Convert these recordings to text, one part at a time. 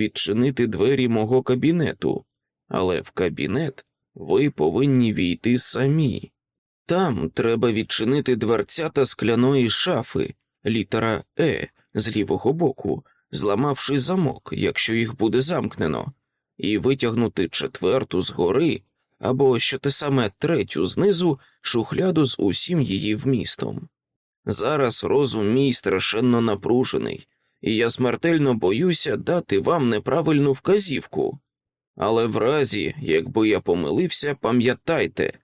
відчинити двері мого кабінету, але в кабінет ви повинні війти самі. Там треба відчинити дверцята скляної шафи, літера Е з лівого боку, зламавши замок, якщо їх буде замкнено, і витягнути четверту згори або що те саме третю знизу шухляду з усім її вмістом. Зараз розум мій страшенно напружений, і я смертельно боюся дати вам неправильну вказівку. Але в разі, якби я помилився, пам'ятайте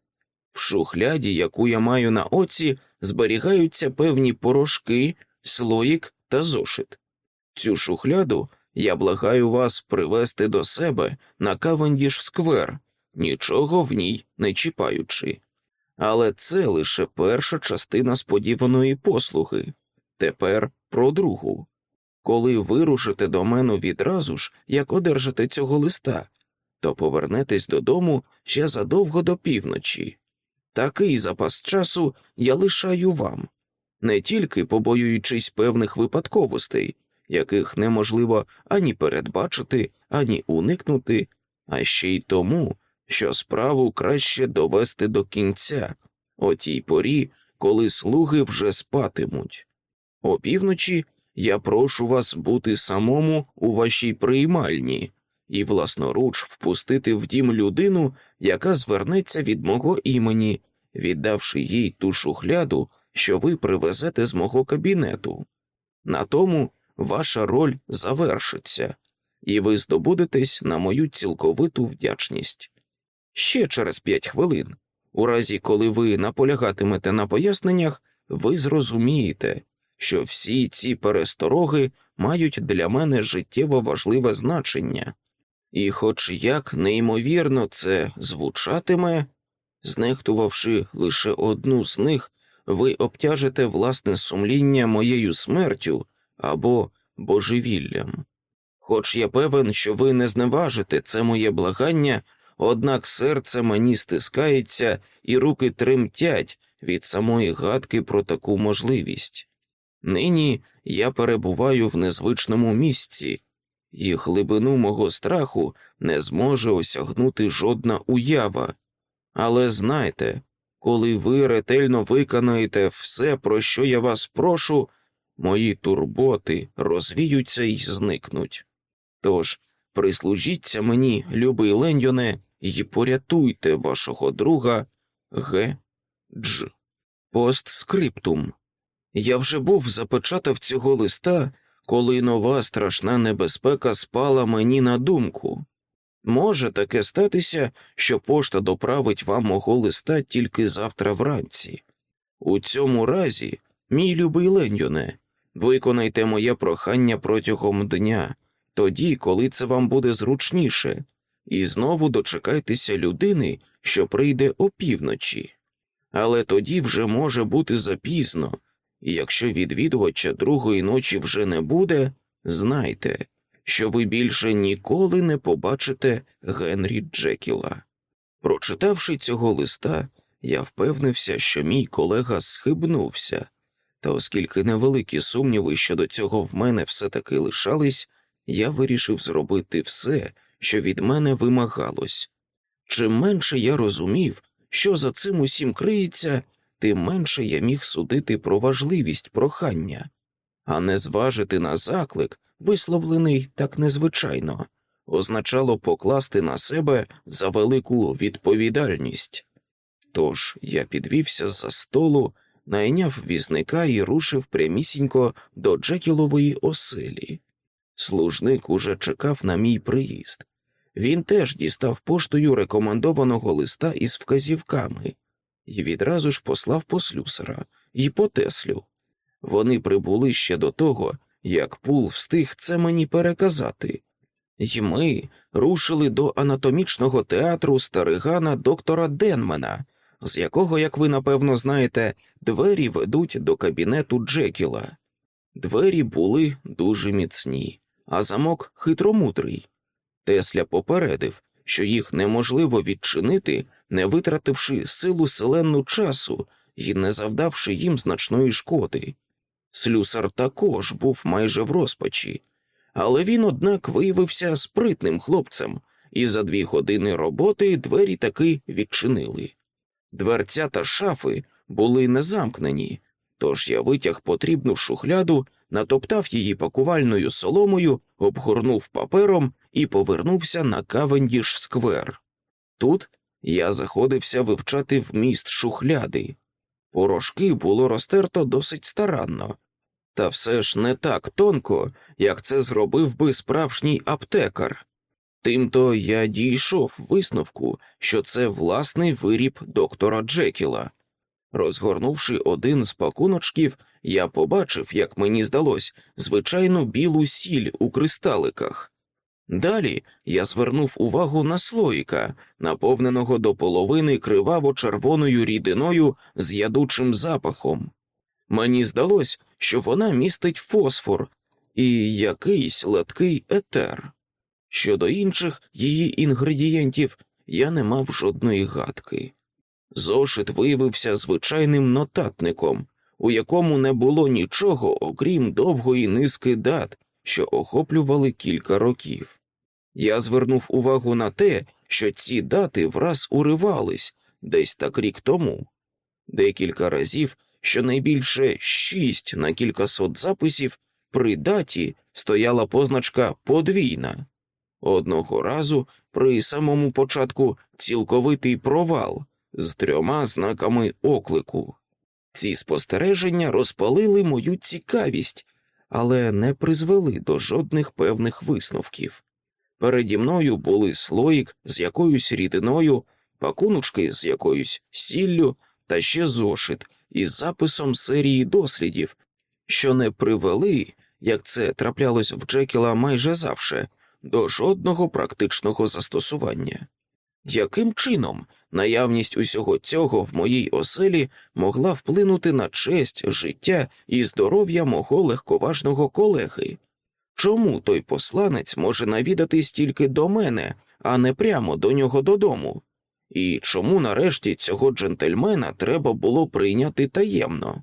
в шухляді, яку я маю на оці, зберігаються певні порошки, слоїк та зошит. Цю шухляду я благаю вас привести до себе на Кавендіш Сквер, нічого в ній не чіпаючи. Але це лише перша частина сподіваної послуги. Тепер про другу. Коли вирушите до мене відразу ж, як одержите цього листа, то повернетесь додому ще задовго до півночі. Такий запас часу я лишаю вам, не тільки побоюючись певних випадковостей, яких неможливо ані передбачити, ані уникнути, а ще й тому, що справу краще довести до кінця, о тій порі, коли слуги вже спатимуть. Опівночі я прошу вас бути самому у вашій приймальні і власноруч впустити в дім людину, яка звернеться від мого імені, віддавши їй ту шухляду, що ви привезете з мого кабінету. На тому ваша роль завершиться, і ви здобудетесь на мою цілковиту вдячність. Ще через п'ять хвилин, у разі коли ви наполягатимете на поясненнях, ви зрозумієте, що всі ці перестороги мають для мене життєво важливе значення, і, хоч як неймовірно це звучатиме, знехтувавши лише одну з них, ви обтяжите власне сумління моєю смертю або божевіллям. Хоч я певен, що ви не зневажите це моє благання, однак серце мені стискається і руки тремтять від самої гадки про таку можливість. Нині я перебуваю в незвичному місці, і глибину мого страху не зможе осягнути жодна уява. Але знайте, коли ви ретельно виконаєте все, про що я вас прошу, мої турботи розвіються і зникнуть. Тож прислужіться мені, любий Леньоне, і порятуйте вашого друга Г. Дж. Постскриптум. Я вже був запечатав цього листа, коли нова страшна небезпека спала мені на думку. Може таке статися, що пошта доправить вам мого листа тільки завтра вранці. У цьому разі, мій любий Леньоне, виконайте моє прохання протягом дня, тоді, коли це вам буде зручніше, і знову дочекайтеся людини, що прийде опівночі. Але тоді вже може бути запізно, і якщо відвідувача другої ночі вже не буде, знайте, що ви більше ніколи не побачите Генрі Джекіла. Прочитавши цього листа, я впевнився, що мій колега схибнувся, та оскільки невеликі сумніви щодо цього в мене все таки лишались, я вирішив зробити все, що від мене вимагалось. Чим менше я розумів, що за цим усім криється, тим менше я міг судити про важливість прохання, а не зважити на заклик, висловлений так незвичайно, означало покласти на себе за велику відповідальність. Тож я підвівся за столу, найняв візника і рушив прямісінько до Джекілової оселі. Служник уже чекав на мій приїзд. Він теж дістав поштою рекомендованого листа із вказівками і відразу ж послав по слюсара і по. Вони прибули ще до того, як пул встиг це мені переказати, І ми рушили до анатомічного театру старигана доктора Денмена, з якого, як ви напевно знаєте, двері ведуть до кабінету Джекіла. Двері були дуже міцні, а замок хитромудрий. Тесля попередив, що їх неможливо відчинити, не витративши силу селенну часу і не завдавши їм значної шкоди. Слюсар також був майже в розпачі, але він, однак, виявився спритним хлопцем, і за дві години роботи двері таки відчинили. Дверця та шафи були не замкнені, тож я витяг потрібну шухляду, натоптав її пакувальною соломою, обгорнув папером і повернувся на Кавендіш сквер. Тут я заходився вивчати вміст шухляди. Порошки було розтерто досить старанно, та все ж не так тонко, як це зробив би справжній аптекар. Тимто я дійшов висновку, що це власний виріб доктора Джекіла. Розгорнувши один з пакуночків, я побачив, як мені здалось, звичайну білу сіль у кристаликах. Далі я звернув увагу на слоїка, наповненого до половини криваво червоною рідиною з ядучим запахом. Мені здалось, що вона містить фосфор і якийсь латкий етер. Щодо інших її інгредієнтів я не мав жодної гадки. Зошит виявився звичайним нотатником, у якому не було нічого, окрім довгої низки дат, що охоплювали кілька років. Я звернув увагу на те, що ці дати враз уривались десь так рік тому. Декілька разів, щонайбільше шість на кількасот записів, при даті стояла позначка подвійна. Одного разу при самому початку цілковитий провал з трьома знаками оклику. Ці спостереження розпалили мою цікавість, але не призвели до жодних певних висновків. Переді мною були слоїк з якоюсь рідиною, пакуночки з якоюсь сіллю та ще зошит із записом серії дослідів, що не привели, як це траплялось в Джекіла майже завше, до жодного практичного застосування. Яким чином наявність усього цього в моїй оселі могла вплинути на честь, життя і здоров'я мого легковажного колеги? Чому той посланець може навідатись тільки до мене, а не прямо до нього додому? І чому нарешті цього джентльмена треба було прийняти таємно?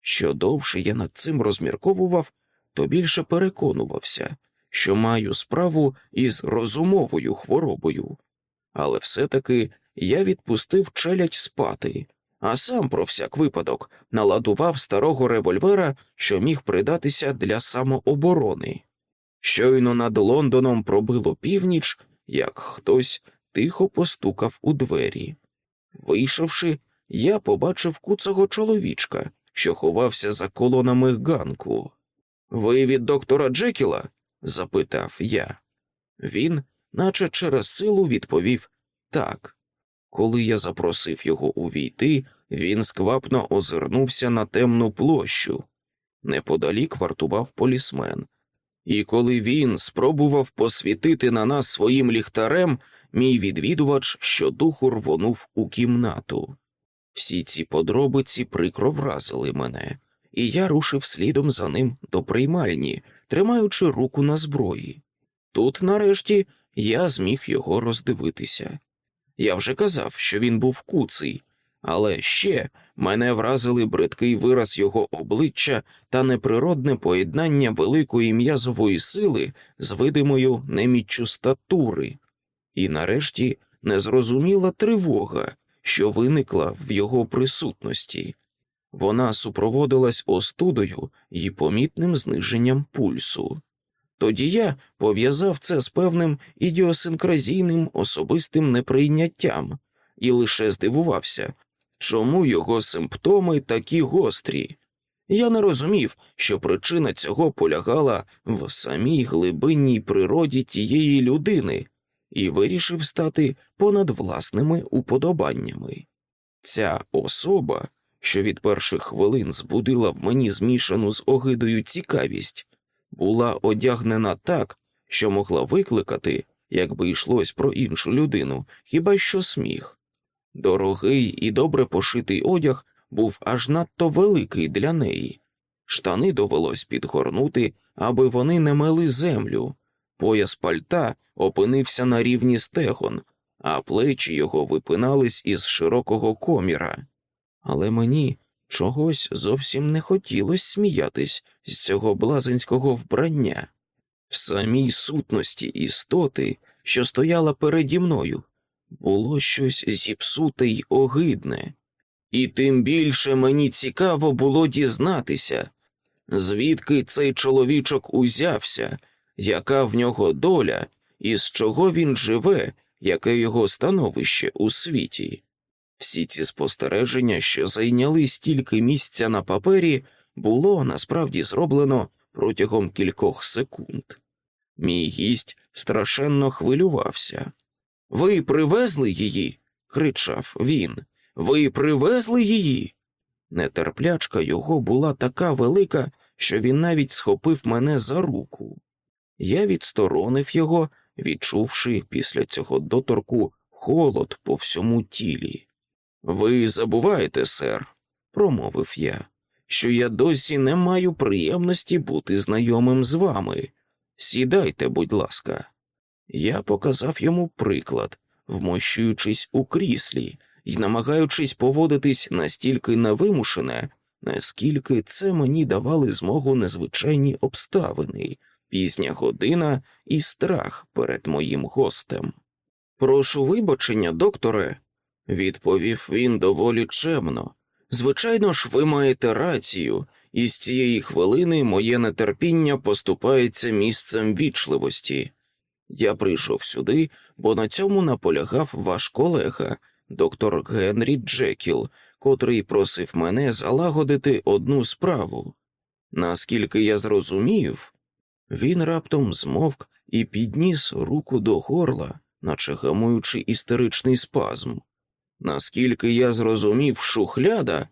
Що довше я над цим розмірковував, то більше переконувався, що маю справу із розумовою хворобою, але все-таки я відпустив челядь спати, а сам про всяк випадок наладував старого револьвера, що міг придатися для самооборони. Щойно над Лондоном пробило північ, як хтось тихо постукав у двері. Вийшовши, я побачив куцого чоловічка, що ховався за колонами ганку. Ви від доктора Джекіла? запитав я. Він, наче через силу, відповів так. Коли я запросив його увійти, він сквапно озирнувся на темну площу. Неподалік вартував полісмен, і коли він спробував посвітити на нас своїм ліхтарем, мій відвідувач щодуху рвонув у кімнату. Всі ці подробиці прикро вразили мене, і я рушив слідом за ним до приймальні, тримаючи руку на зброї. Тут, нарешті, я зміг його роздивитися. Я вже казав, що він був куций, але ще мене вразили бридкий вираз його обличчя та неприродне поєднання великої м'язової сили з видимою неміччю статури, і нарешті незрозуміла тривога, що виникла в його присутності. Вона супроводилась остудою і помітним зниженням пульсу. Тоді я пов'язав це з певним ідіосинкразійним особистим неприйняттям і лише здивувався, чому його симптоми такі гострі. Я не розумів, що причина цього полягала в самій глибинній природі тієї людини, і вирішив стати понад власними уподобаннями. Ця особа, що від перших хвилин збудила в мені змішану з огидою цікавість, була одягнена так, що могла викликати, якби йшлось про іншу людину, хіба що сміх. Дорогий і добре пошитий одяг був аж надто великий для неї. Штани довелось підгорнути, аби вони не мели землю. Пояс пальта опинився на рівні стегон, а плечі його випинались із широкого коміра. Але мені чогось зовсім не хотілося сміятись з цього блазенського вбрання. В самій сутності істоти, що стояла переді мною, було щось зіпсуте й огидне, і тим більше мені цікаво було дізнатися, звідки цей чоловічок узявся, яка в нього доля, і з чого він живе, яке його становище у світі. Всі ці спостереження, що зайняли стільки місця на папері, було насправді зроблено протягом кількох секунд. Мій гість страшенно хвилювався. Ви привезли її? кричав він. Ви привезли її? Нетерплячка його була така велика, що він навіть схопив мене за руку. Я відсторонив його, відчувши після цього доторку холод по всьому тілі. Ви забуваєте, сер, промовив я, що я досі не маю приємності бути знайомим з вами. Сідайте, будь ласка. Я показав йому приклад, вмощуючись у кріслі і намагаючись поводитись настільки невимушене, наскільки це мені давали змогу незвичайні обставини, пізня година і страх перед моїм гостем. Прошу вибачення, докторе, відповів він доволі чемно. Звичайно ж, ви маєте рацію, і з цієї хвилини моє нетерпіння поступається місцем вічливості. Я прийшов сюди, бо на цьому наполягав ваш колега, доктор Генрі Джекіл, котрий просив мене залагодити одну справу. Наскільки я зрозумів, він раптом змовк і підніс руку до горла, наче гамуючи істеричний спазм. Наскільки я зрозумів, шухляда,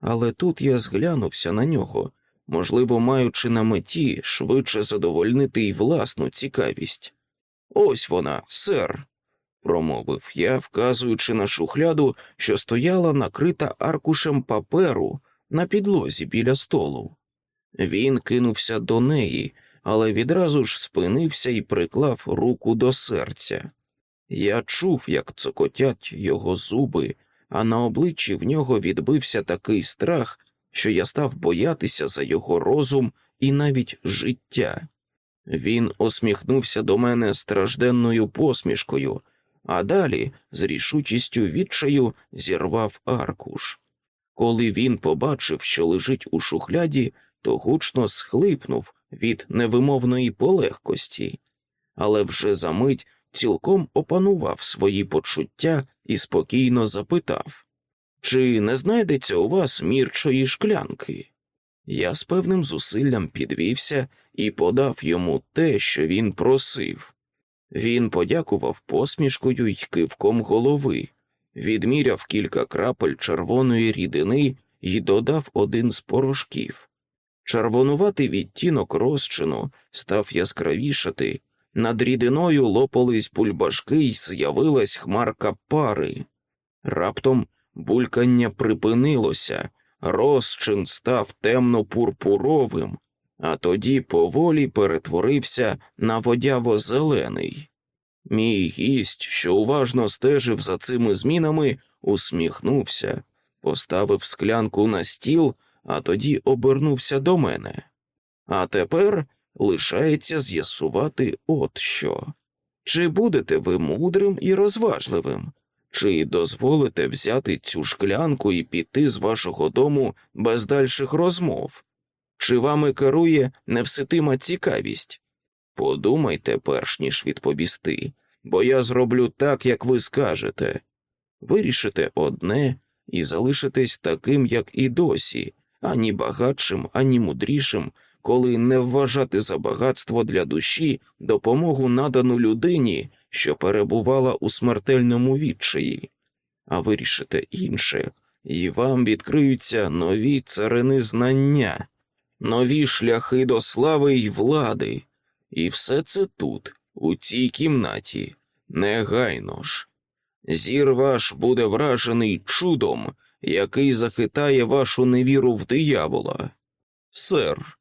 але тут я зглянувся на нього, можливо, маючи на меті швидше задовольнити й власну цікавість. Ось вона, сер, промовив я, вказуючи на шухляду, що стояла накрита аркушем паперу на підлозі біля столу. Він кинувся до неї, але відразу ж спинився і приклав руку до серця. Я чув, як цокотять його зуби, а на обличчі в нього відбився такий страх, що я став боятися за його розум і навіть життя. Він усміхнувся до мене стражденною посмішкою, а далі, з рішучістю відчаю, зірвав аркуш. Коли він побачив, що лежить у шухляді, то гучно схлипнув від невимовної полегкості, але вже за мить цілком опанував свої почуття і спокійно запитав чи не знайдеться у вас мірчої шклянки? Я з певним зусиллям підвівся і подав йому те, що він просив. Він подякував посмішкою й кивком голови, відміряв кілька крапель червоної рідини і додав один з порошків. Червонуватий відтінок розчину став яскравішати, над рідиною лопались бульбашки й з'явилась хмарка пари. Раптом булькання припинилося, розчин став темно-пурпуровим, а тоді поволі перетворився на водяво-зелений. Мій гість, що уважно стежив за цими змінами, усміхнувся, поставив склянку на стіл, а тоді обернувся до мене. А тепер лишається з'ясувати от що. Чи будете ви мудрим і розважливим, чи дозволите взяти цю шклянку і піти з вашого дому без дальших розмов? Чи вами керує невситима цікавість? Подумайте, перш ніж відповісти, бо я зроблю так, як ви скажете. Вирішите одне і залишитесь таким, як і досі, ані багатшим, ані мудрішим, коли не вважати за багатство для душі допомогу надану людині, що перебувала у смертельному відчаї, а вирішите інше, і вам відкриються нові царини знання, нові шляхи до слави й влади, і все це тут, у цій кімнаті, негайно ж. Зір ваш буде вражений чудом, який захитає вашу невіру в диявола. Сер,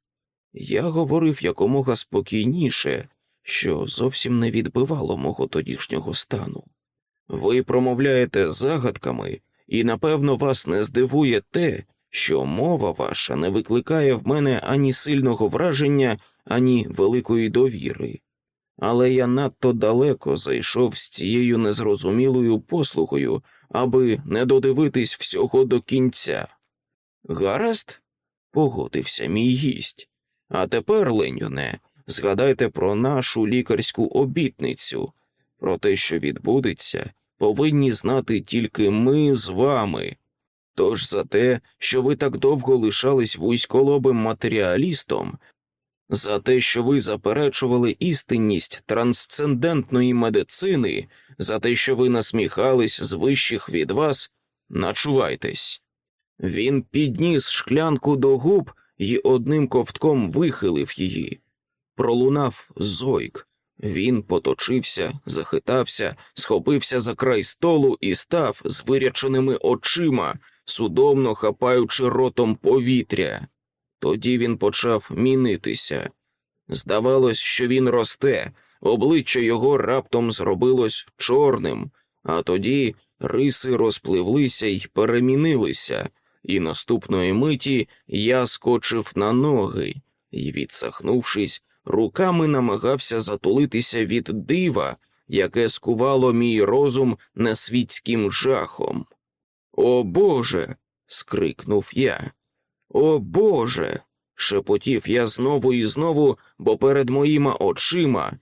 я говорив якомога спокійніше, що зовсім не відбивало мого тодішнього стану. Ви промовляєте загадками, і напевно вас не здивує те, що мова ваша не викликає в мене ані сильного враження, ані великої довіри. Але я надто далеко зайшов з цією незрозумілою послугою, аби не додивитись всього до кінця. Гаразд, погодився мій гість. А тепер, Леньоне, згадайте про нашу лікарську обітницю, про те, що відбудеться, повинні знати тільки ми з вами. Тож за те, що ви так довго лишались вузьколобим матеріалістом, за те, що ви заперечували істинність трансцендентної медицини, за те, що ви насміхались з вищих від вас, начувайтесь. Він підніс шклянку до губ і одним ковтком вихилив її. Пролунав зойк. Він поточився, захитався, схопився за край столу і став з виряченими очима, судомно хапаючи ротом повітря. Тоді він почав мінитися. Здавалось, що він росте, обличчя його раптом зробилось чорним, а тоді риси розпливлися й перемінилися, і наступної миті я скочив на ноги і, відсахнувшись, руками намагався затулитися від дива, яке скувало мій розум несвітським жахом. О Боже. скрикнув я. О Боже. шепотів я знову і знову, бо перед моїми очима,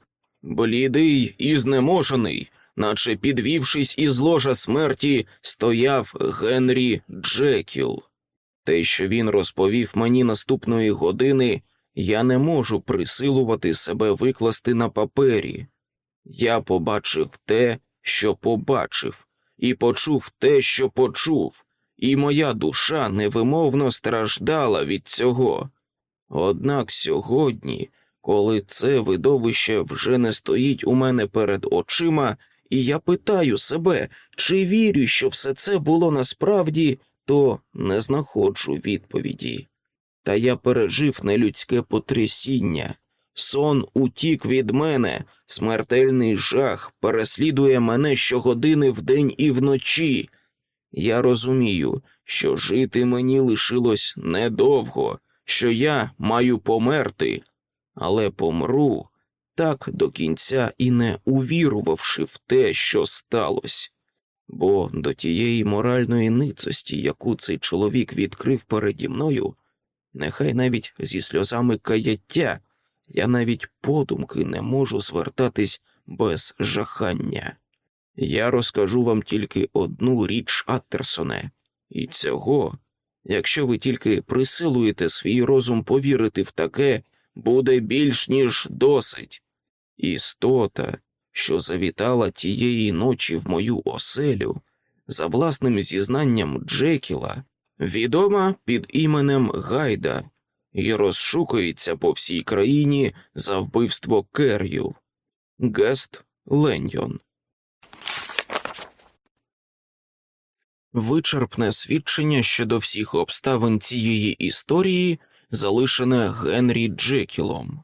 блідий і знеможений, наче підвівшись із ложа смерті, стояв Генрі Джекіл. Те, що він розповів мені наступної години, я не можу присилувати себе викласти на папері. Я побачив те, що побачив, і почув те, що почув, і моя душа невимовно страждала від цього. Однак сьогодні, коли це видовище вже не стоїть у мене перед очима, і я питаю себе, чи вірю, що все це було насправді, то не знаходжу відповіді. Та я пережив нелюдське потрясіння. Сон утік від мене, смертельний жах переслідує мене щогодини вдень і вночі. Я розумію, що жити мені лишилось недовго, що я маю померти, але помру так до кінця і не увірувавши в те, що сталося. Бо до тієї моральної ницості, яку цей чоловік відкрив переді мною, нехай навіть зі сльозами каяття, я навіть подумки не можу звертатись без жахання. Я розкажу вам тільки одну річ, Аттерсоне, і цього, якщо ви тільки присилуєте свій розум повірити в таке, буде більш ніж досить. Істота, що завітала тієї ночі в мою оселю, за власним зізнанням Джекіла, відома під іменем Гайда і розшукується по всій країні за вбивство Кер'ю. Гест Леньйон. Вичерпне свідчення щодо всіх обставин цієї історії залишене Генрі Джекілом.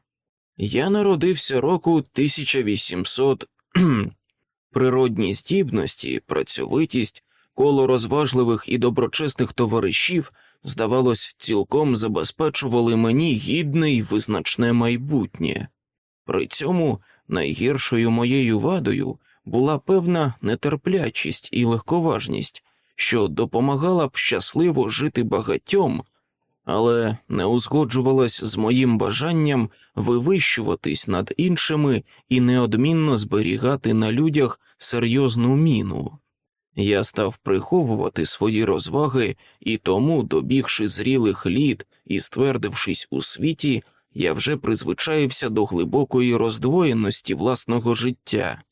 Я народився року 1800. Природні здібності, працьовитість, коло розважливих і доброчесних товаришів, здавалось, цілком забезпечували мені гідне й визначне майбутнє. При цьому найгіршою моєю вадою була певна нетерплячість і легковажність, що допомагала б щасливо жити багатьом, але не узгоджувалась з моїм бажанням вивищуватись над іншими і неодмінно зберігати на людях серйозну міну. Я став приховувати свої розваги, і тому, добігши зрілих літ і ствердившись у світі, я вже призвичаївся до глибокої роздвоєності власного життя.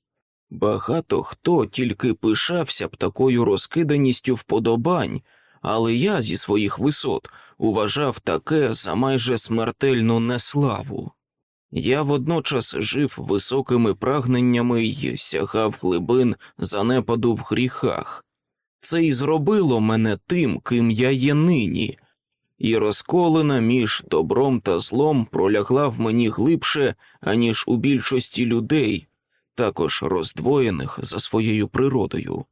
Багато хто тільки пишався б такою розкиданістю вподобань, але я зі своїх висот уважав таке за майже смертельну неславу. Я водночас жив високими прагненнями й сягав глибин занепаду в гріхах. Це й зробило мене тим, ким я є нині, і розколена між добром та злом пролягла в мені глибше, аніж у більшості людей, також роздвоєних за своєю природою.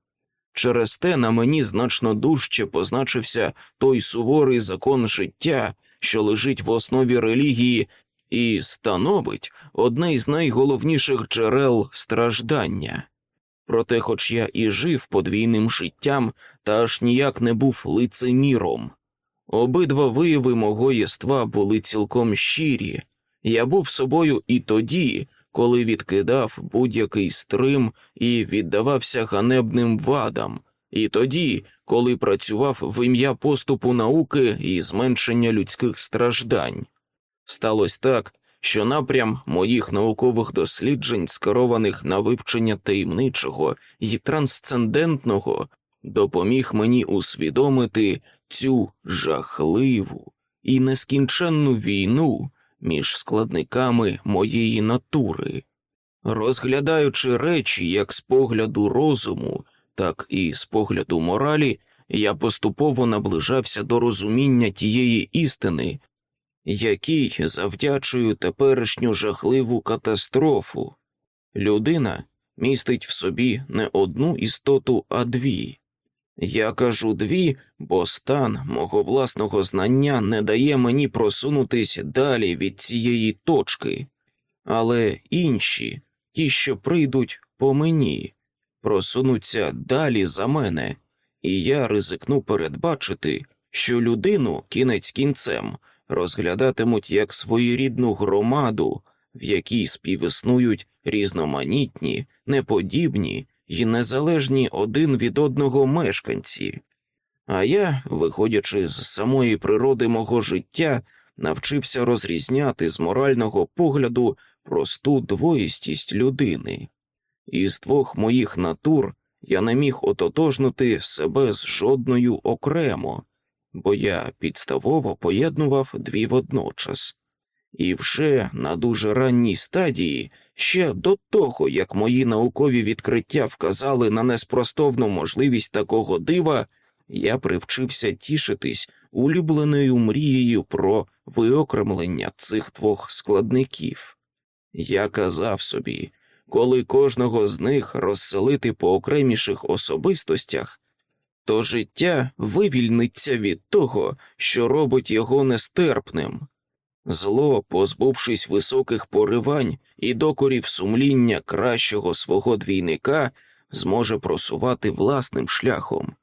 Через те на мені значно дужче позначився той суворий закон життя, що лежить в основі релігії і становить одне із найголовніших джерел страждання. Проте, хоч я і жив подвійним життям, та аж ніяк не був лицеміром. Обидва вияви мого єства були цілком щирі, я був собою і тоді, коли відкидав будь-який стрим і віддавався ганебним вадам, і тоді, коли працював в ім'я поступу науки і зменшення людських страждань. Сталося так, що напрям моїх наукових досліджень, скерованих на вивчення таємничого і трансцендентного, допоміг мені усвідомити цю жахливу і нескінченну війну між складниками моєї натури, розглядаючи речі як з погляду розуму, так і з погляду моралі, я поступово наближався до розуміння тієї істини, якій завдячую теперішню жахливу катастрофу. Людина містить в собі не одну істоту, а дві. Я кажу дві, бо стан мого власного знання не дає мені просунутись далі від цієї точки, але інші, ті, що прийдуть по мені, просунуться далі за мене, і я ризикну передбачити, що людину кінець кінцем розглядатимуть як своєрідну громаду, в якій співіснують різноманітні, неподібні і незалежні один від одного мешканці. А я, виходячи з самої природи мого життя, навчився розрізняти з морального погляду просту двоїстість людини. Із двох моїх натур я не міг ототожнити себе з жодною окремо, бо я підставово поєднував дві водночас, і вже на дуже ранній стадії, ще до того, як мої наукові відкриття вказали на неспростовну можливість такого дива, я привчився тішитись улюбленою мрією про виокремлення цих двох складників. Я казав собі, коли кожного з них розселити по окреміших особистостях, то життя вивільниться від того, що робить його нестерпним. Зло, позбувшись високих поривань і докорів сумління кращого свого двійника, зможе просувати власним шляхом.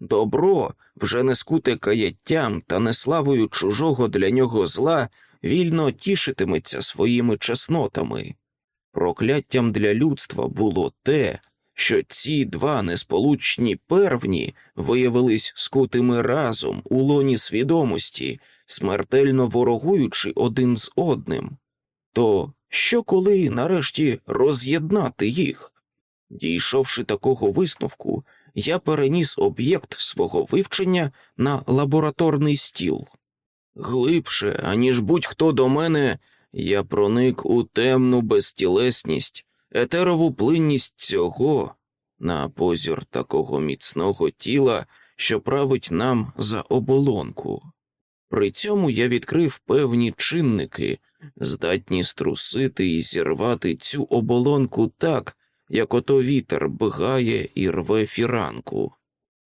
Добро, вже не скуте каяттям та не славою чужого для нього зла, вільно тішитиметься своїми чеснотами. Прокляттям для людства було те, що ці два несполучні первні виявились скутими разом у лоні свідомості, смертельно ворогуючи один з одним. То що коли нарешті роз'єднати їх? Дійшовши такого висновку, я переніс об'єкт свого вивчення на лабораторний стіл. Глибше, аніж будь-хто до мене, я проник у темну безтілесність, етерову плинність цього, на позір такого міцного тіла, що править нам за оболонку. При цьому я відкрив певні чинники, здатні струсити і зірвати цю оболонку так, як ото вітер бгає і рве фіранку.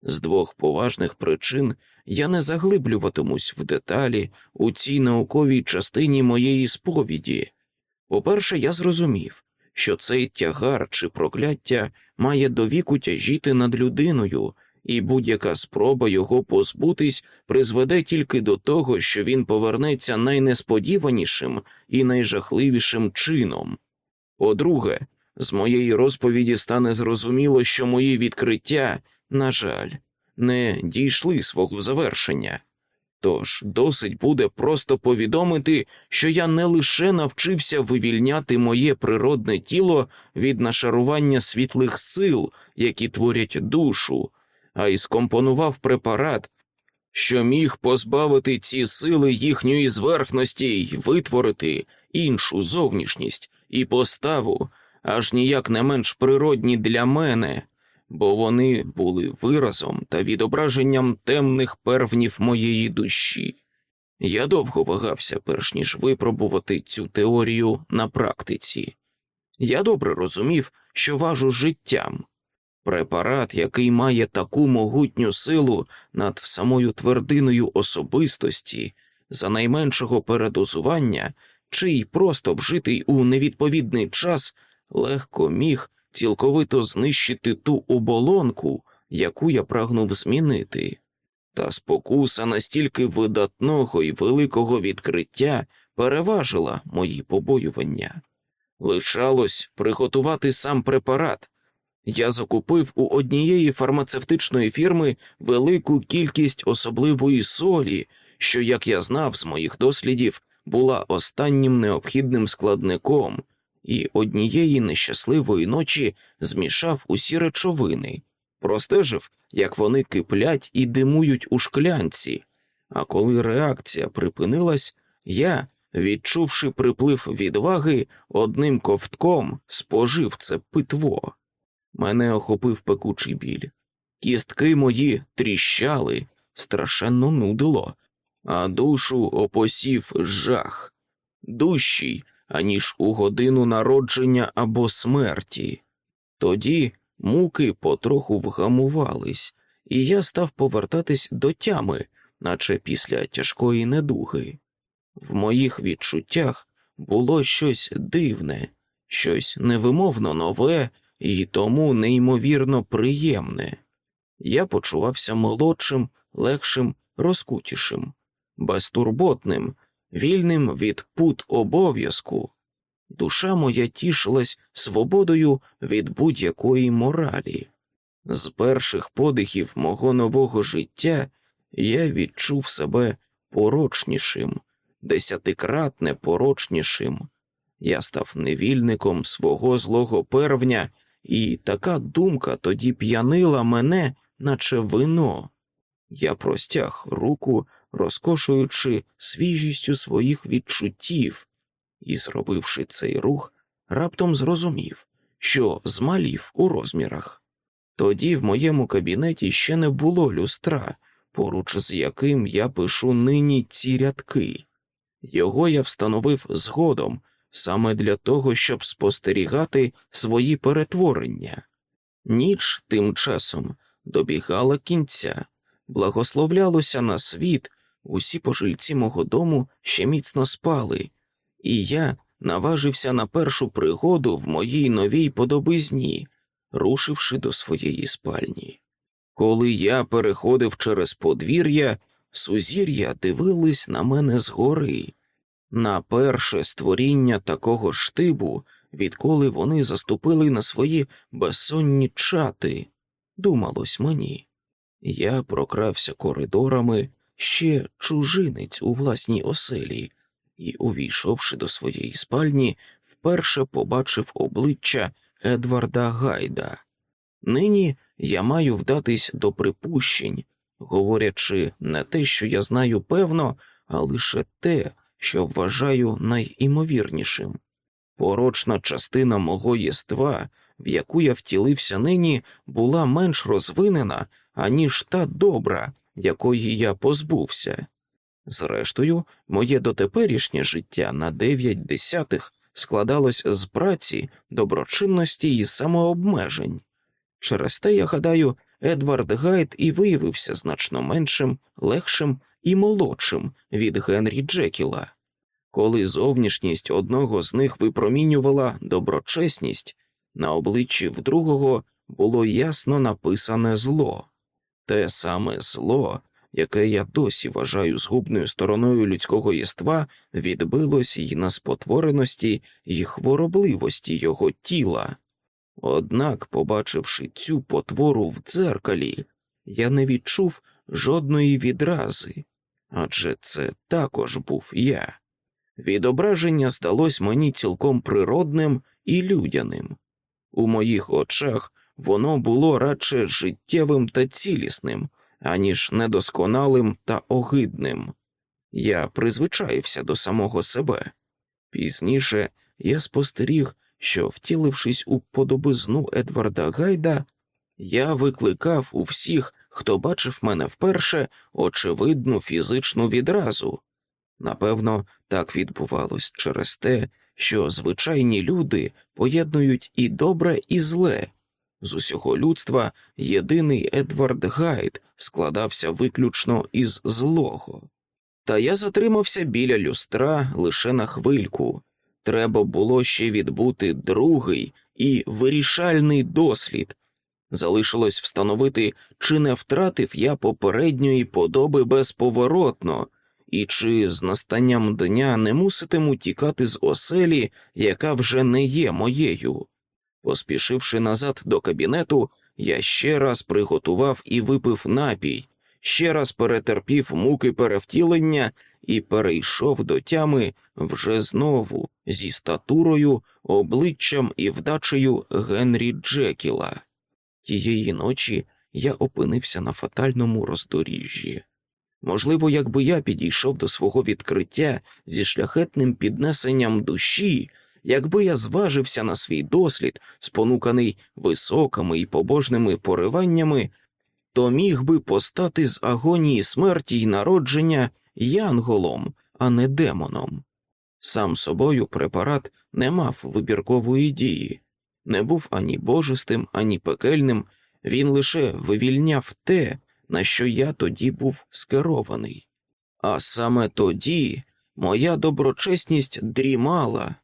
З двох поважних причин я не заглиблюватимусь в деталі у цій науковій частині моєї сповіді. По-перше, я зрозумів, що цей тягар чи прокляття має довіку тяжіти над людиною, і будь-яка спроба його позбутись призведе тільки до того, що він повернеться найнесподіванішим і найжахливішим чином. По-друге, з моєї розповіді стане зрозуміло, що мої відкриття, на жаль, не дійшли свого завершення. Тож досить буде просто повідомити, що я не лише навчився вивільняти моє природне тіло від нашарування світлих сил, які творять душу, а й скомпонував препарат, що міг позбавити ці сили їхньої зверхності й витворити іншу зовнішність і поставу, аж ніяк не менш природні для мене, бо вони були виразом та відображенням темних первнів моєї душі. Я довго вагався, перш ніж випробувати цю теорію на практиці. Я добре розумів, що важу життям. Препарат, який має таку могутню силу над самою твердиною особистості, за найменшого передозування чий просто вжитий у невідповідний час легко міг цілковито знищити ту оболонку, яку я прагнув змінити. Та спокуса настільки видатного і великого відкриття переважила мої побоювання. Лишалось приготувати сам препарат. Я закупив у однієї фармацевтичної фірми велику кількість особливої солі, що, як я знав з моїх дослідів, була останнім необхідним складником, і однієї нещасливої ночі змішав усі речовини, простежив, як вони киплять і димують у шклянці. А коли реакція припинилась, я, відчувши приплив відваги, одним ковтком спожив це питво. Мене охопив пекучий біль. Кістки мої тріщали, страшенно нудило, а душу опосів жах, дужчий, аніж у годину народження або смерті. Тоді муки потроху вгамувались, і я став повертатись до тями, наче після тяжкої недуги. В моїх відчуттях було щось дивне, щось невимовно нове і тому неймовірно приємне. Я почувався молодшим, легшим, розкутішим, безтурботним, вільним від пут обов'язку. Душа моя тішилась свободою від будь-якої моралі. З перших подихів мого нового життя я відчув себе порочнішим, десятикратне порочнішим. Я став невільником свого злого первня, і така думка тоді п'янила мене, наче вино. Я простяг руку, розкошуючи свіжістю своїх відчуттів, і, зробивши цей рух, раптом зрозумів, що змалів у розмірах. Тоді в моєму кабінеті ще не було люстра, поруч з яким я пишу нині ці рядки. Його я встановив згодом саме для того, щоб спостерігати свої перетворення. Ніч тим часом добігала кінця, благословлялося на світ, усі пожильці мого дому ще міцно спали, і я наважився на першу пригоду в моїй новій подобизні, рушивши до своєї спальні. Коли я переходив через подвір'я, сузір'я дивились на мене згори, на перше створіння такого штибу, відколи вони заступили на свої безсонні чати, думалось мені. Я прокрався коридорами ще чужинець у власній оселі і, увійшовши до своєї спальні, вперше побачив обличчя Едварда Гайда. Нині я маю вдатись до припущень, говорячи не те, що я знаю певно, а лише те, що вважаю найімовірнішим. Порочна частина мого єства, в яку я втілився нині, була менш розвинена, аніж та добра, якої я позбувся. Зрештою, моє дотеперішнє життя на дев'ять десятих складалось з праці, доброчинності і самообмежень. Через те, я гадаю, Едвард Гайд і виявився значно меншим, легшим і молодшим від Генрі Джекіла. Коли зовнішність одного з них випромінювала доброчесність, на обличчі в другого було ясно написане зло, те саме зло, яке я досі вважаю згубною стороною людського єства, відбилось й на спотвореності й хворобливості його тіла. Однак, побачивши цю потвору в дзеркалі, я не відчув жодної відрази, адже це також був я. Відображення здалось мені цілком природним і людяним. У моїх очах воно було радше життєвим та цілісним, аніж недосконалим та огидним. Я призвичаївся до самого себе. Пізніше я спостеріг, що, втілившись у подобизну Едварда Гайда, я викликав у всіх, хто бачив мене вперше, очевидну фізичну відразу. Напевно, так відбувалось через те, що звичайні люди поєднують і добре, і зле. З усього людства єдиний Едвард Гайд складався виключно із злого. Та я затримався біля люстра лише на хвильку. Треба було ще відбути другий і вирішальний дослід. Залишилось встановити, чи не втратив я попередньої подоби безповоротно, і чи з настанням дня не муситиму тікати з оселі, яка вже не є моєю. Поспішивши назад до кабінету, я ще раз приготував і випив напій, ще раз перетерпів муки перевтілення і перейшов до тями вже знову зі статурою, обличчям і вдачею Генрі Джекіла. Тієї ночі я опинився на фатальному роздоріжжі. Можливо, якби я підійшов до свого відкриття зі шляхетним піднесенням душі, якби я зважився на свій дослід, спонуканий високими і побожними пориваннями, то міг би постати з агонії смерті й народження янголом, а не демоном. Сам собою препарат не мав вибіркової дії, не був ані божистим, ані пекельним, він лише вивільняв те, на що я тоді був скерований. А саме тоді моя доброчесність дрімала,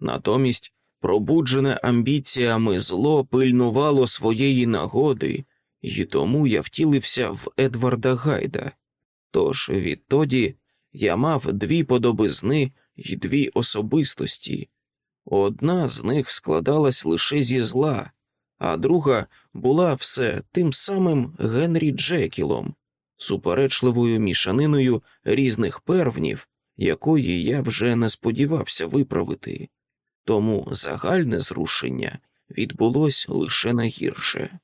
натомість пробуджене амбіціями зло пильнувало своєї нагоди, і тому я втілився в Едварда Гайда. Тож відтоді я мав дві подобизни і дві особистості. Одна з них складалась лише зі зла, а друга була все тим самим Генрі Джекілом, суперечливою мішаниною різних первнів, якої я вже не сподівався виправити, тому загальне зрушення відбулось лише найгірше.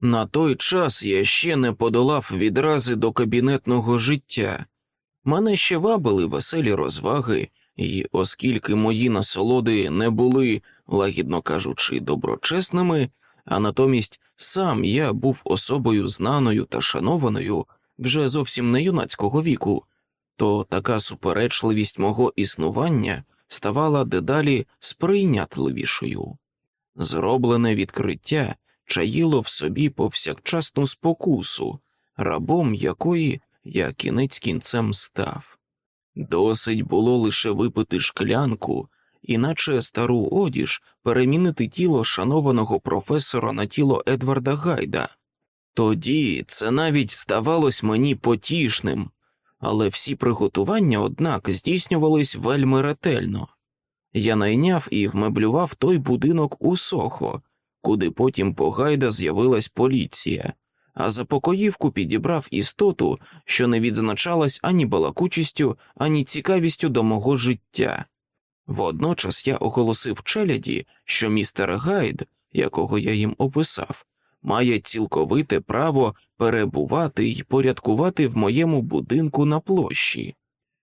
На той час я ще не подолав відрази до кабінетного життя. Мене ще вабили веселі розваги, і оскільки мої насолоди не були, лагідно кажучи, доброчесними, а натомість сам я був особою знаною та шанованою вже зовсім не юнацького віку, то така суперечливість мого існування ставала дедалі сприйнятливішою. Зроблене відкриття чаїло в собі повсякчасну спокусу, рабом якої я кінець кінцем став. Досить було лише випити шклянку, іначе стару одіж перемінити тіло шанованого професора на тіло Едварда Гайда. Тоді це навіть здавалось мені потішним, але всі приготування, однак, здійснювались вельми ретельно. Я найняв і вмеблював той будинок у Сохо, куди потім по Гайда з'явилась поліція, а за покоївку підібрав істоту, що не відзначалась ані балакучістю, ані цікавістю до мого життя. Водночас я оголосив челяді, що містер Гайд, якого я їм описав, має цілковите право перебувати й порядкувати в моєму будинку на площі.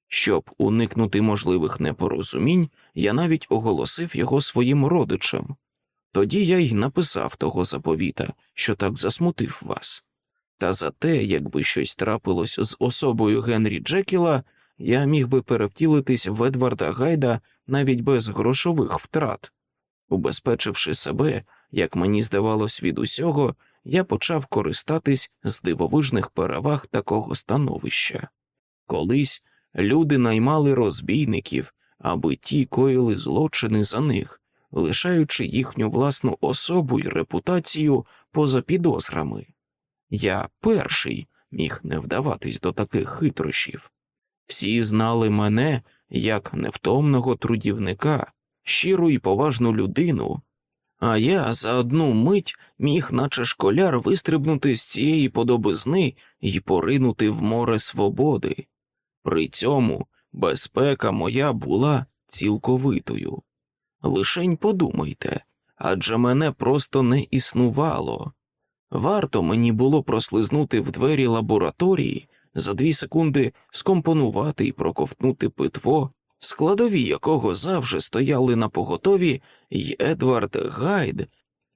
Щоб уникнути можливих непорозумінь, я навіть оголосив його своїм родичам. Тоді я й написав того заповіта, що так засмутив вас. Та за те, якби щось трапилось з особою Генрі Джекіла, я міг би перевтілитись в Едварда Гайда навіть без грошових втрат. Убезпечивши себе, як мені здавалось від усього, я почав користатись з дивовижних переваг такого становища. Колись люди наймали розбійників, аби ті коїли злочини за них, лишаючи їхню власну особу й репутацію поза підозрами. Я перший міг не вдаватись до таких хитрощів. Всі знали мене як невтомного трудівника, щиру і поважну людину, а я за одну мить міг, наче школяр, вистрибнути з цієї подобизни і поринути в море свободи. При цьому безпека моя була цілковитою. Лишень подумайте, адже мене просто не існувало. Варто мені було прослизнути в двері лабораторії, за дві секунди скомпонувати і проковтнути питво, складові якого завжди стояли на поготові, й Едвард Гайд,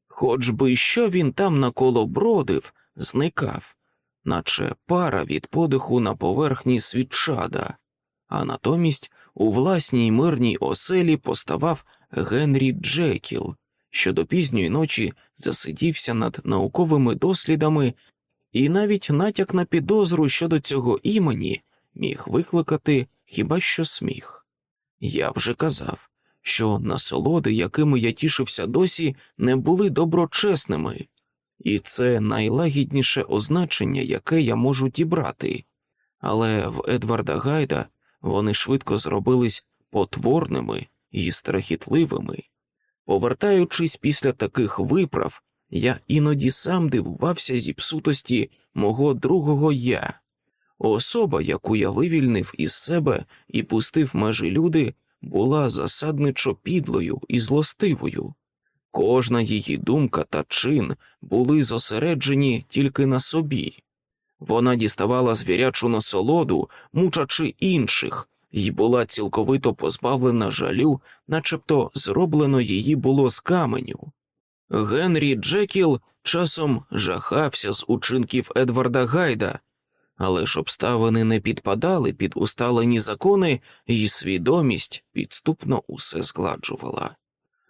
хоч би що він там наколобродив, зникав, наче пара від подиху на поверхні світчада, а натомість у власній мирній оселі поставав Генрі Джекіл, що до пізньої ночі засидівся над науковими дослідами, і навіть натяк на підозру щодо цього імені міг викликати хіба що сміх. Я вже казав, що насолоди, якими я тішився досі, не були доброчесними, і це найлагідніше означення, яке я можу дібрати, але в Едварда Гайда вони швидко зробились потворними і страхітливими. Повертаючись після таких виправ, я іноді сам дивувався зіпсутості мого другого я. Особа, яку я вивільнив із себе і пустив межі люди, була засадничо підлою і злостивою. Кожна її думка та чин були зосереджені тільки на собі. Вона діставала звірячу насолоду, мучачи інших, і була цілковито позбавлена жалю, начебто зроблено її було з каменю. Генрі Джекіл часом жахався з учинків Едварда Гайда, але ж обставини не підпадали під усталені закони, і свідомість підступно усе згладжувала.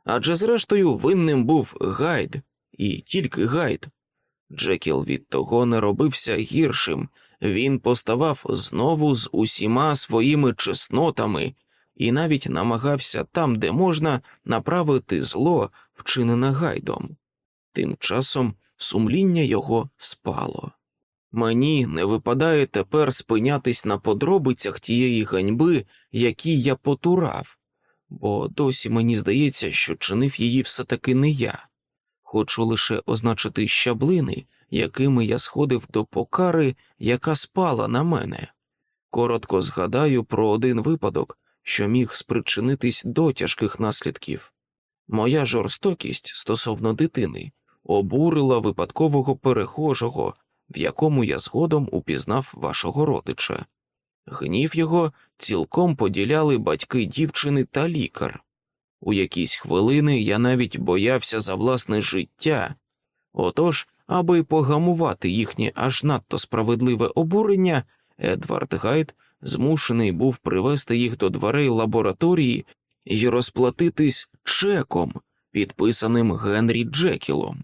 Адже, зрештою, винним був гайд, і тільки гайд. Джекіл від того не робився гіршим, він поставав знову з усіма своїми чеснотами і навіть намагався там, де можна, направити зло, вчинене гайдом. Тим часом сумління його спало. Мені не випадає тепер спинятись на подробицях тієї ганьби, які я потурав, бо досі мені здається, що чинив її все таки не я. Хочу лише означити щаблини, якими я сходив до покари, яка спала на мене. Коротко згадаю про один випадок, що міг спричинитись до тяжких наслідків. Моя жорстокість стосовно дитини обурила випадкового перехожого, в якому я згодом упізнав вашого родича. Гнів його цілком поділяли батьки дівчини та лікар. У якісь хвилини я навіть боявся за власне життя, отож, аби погамувати їхнє аж надто справедливе обурення, Едвард Гайд змушений був привести їх до дверей лабораторії і розплатитись чеком, підписаним Генрі Джекілом.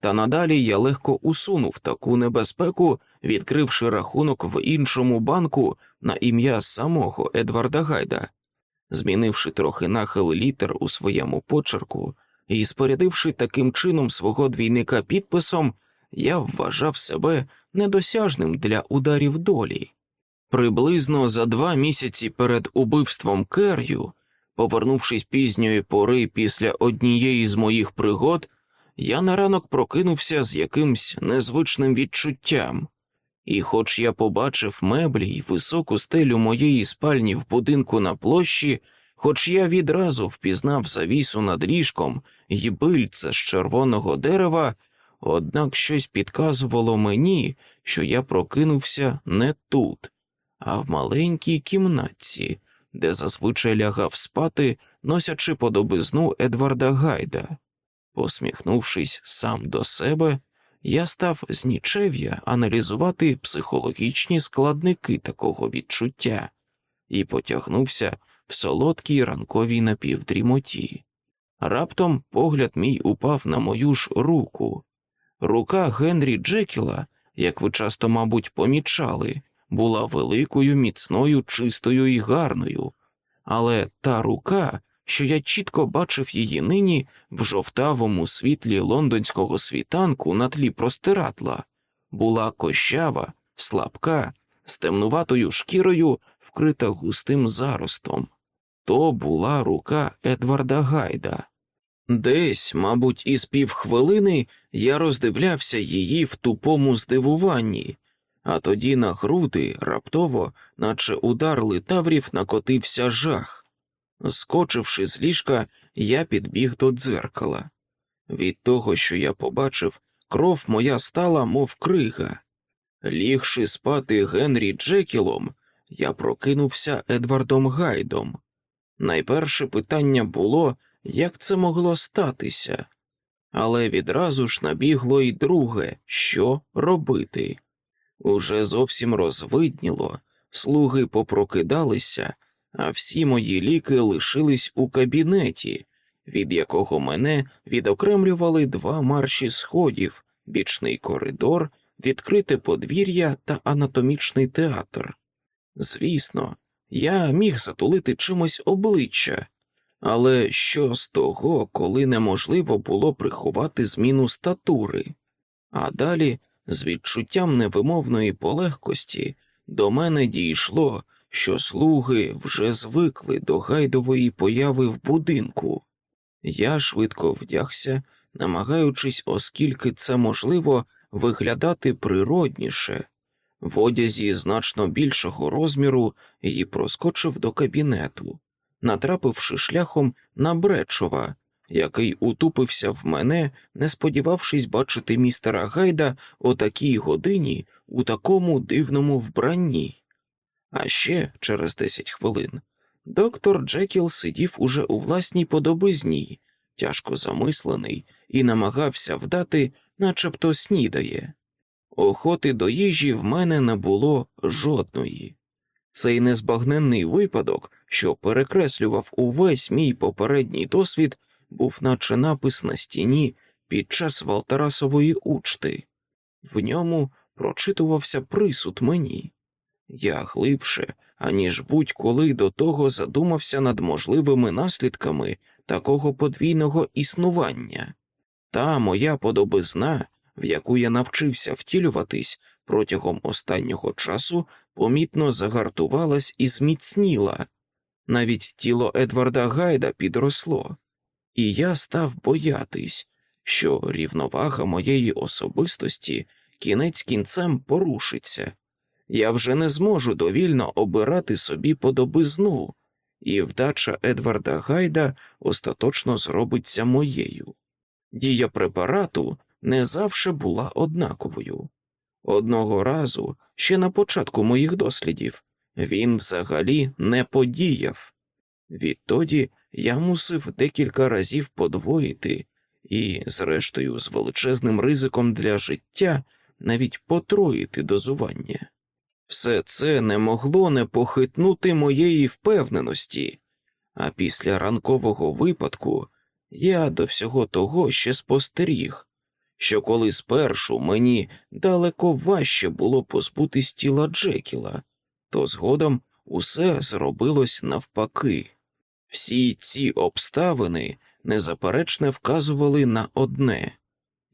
Та надалі я легко усунув таку небезпеку, відкривши рахунок в іншому банку на ім'я самого Едварда Гайда, змінивши трохи нахил літер у своєму почерку і спорядивши таким чином свого двійника підписом, я вважав себе недосяжним для ударів долі. Приблизно за два місяці перед убивством Кер'ю, повернувшись пізньої пори після однієї з моїх пригод, я на ранок прокинувся з якимсь незвичним відчуттям, і, хоч я побачив меблі й високу стелю моєї спальні в будинку на площі, хоч я відразу впізнав завісу над ліжком й бильце з червоного дерева, однак щось підказувало мені, що я прокинувся не тут, а в маленькій кімнатці, де зазвичай лягав спати, носячи подобизну Едварда Гайда. Посміхнувшись сам до себе, я став з нічев'я аналізувати психологічні складники такого відчуття і потягнувся в солодкій ранковій напівдрімоті. Раптом погляд мій упав на мою ж руку. Рука Генрі Джекіла, як ви часто, мабуть, помічали, була великою, міцною, чистою і гарною, але та рука що я чітко бачив її нині в жовтавому світлі лондонського світанку на тлі простиратла, була кощава, слабка, з темнуватою шкірою, вкрита густим заростом. То була рука Едварда Гайда. Десь, мабуть, із півхвилини я роздивлявся її в тупому здивуванні, а тоді на груди раптово, наче удар литаврів, накотився жах. Скочивши з ліжка, я підбіг до дзеркала. Від того, що я побачив, кров моя стала, мов крига. Лігши спати Генрі Джекілом, я прокинувся Едвардом Гайдом. Найперше питання було, як це могло статися, але відразу ж набігло й друге, що робити. Уже зовсім розвидніло, слуги попрокидалися а всі мої ліки лишились у кабінеті, від якого мене відокремлювали два марші сходів, бічний коридор, відкрите подвір'я та анатомічний театр. Звісно, я міг затулити чимось обличчя, але що з того, коли неможливо було приховати зміну статури, а далі, з відчуттям невимовної полегкості, до мене дійшло, що слуги вже звикли до гайдової появи в будинку. Я швидко вдягся, намагаючись, оскільки це можливо, виглядати природніше, в одязі значно більшого розміру і проскочив до кабінету, натрапивши шляхом на Бречова, який утупився в мене, не сподівавшись бачити містера Гайда о такій годині у такому дивному вбранні. А ще через десять хвилин доктор Джекіл сидів уже у власній подобизні, тяжко замислений, і намагався вдати, начебто снідає. Охоти до їжі в мене не було жодної. Цей незбагненний випадок, що перекреслював увесь мій попередній досвід, був наче напис на стіні під час Валтарасової учти. В ньому прочитувався присуд мені. Я глибше, аніж будь-коли до того задумався над можливими наслідками такого подвійного існування. Та моя подобизна, в яку я навчився втілюватись протягом останнього часу, помітно загартувалась і зміцніла. Навіть тіло Едварда Гайда підросло, і я став боятись, що рівновага моєї особистості кінець кінцем порушиться. Я вже не зможу довільно обирати собі подобизну, і вдача Едварда Гайда остаточно зробиться моєю. Дія препарату не завше була однаковою. Одного разу, ще на початку моїх дослідів, він взагалі не подіяв. Відтоді я мусив декілька разів подвоїти і, зрештою, з величезним ризиком для життя навіть потроїти дозування. Все це не могло не похитнути моєї впевненості, а після ранкового випадку я до всього того ще спостеріг, що коли спершу мені далеко важче було позбутись тіла Джекіла, то згодом усе зробилось навпаки. Всі ці обставини незаперечно вказували на одне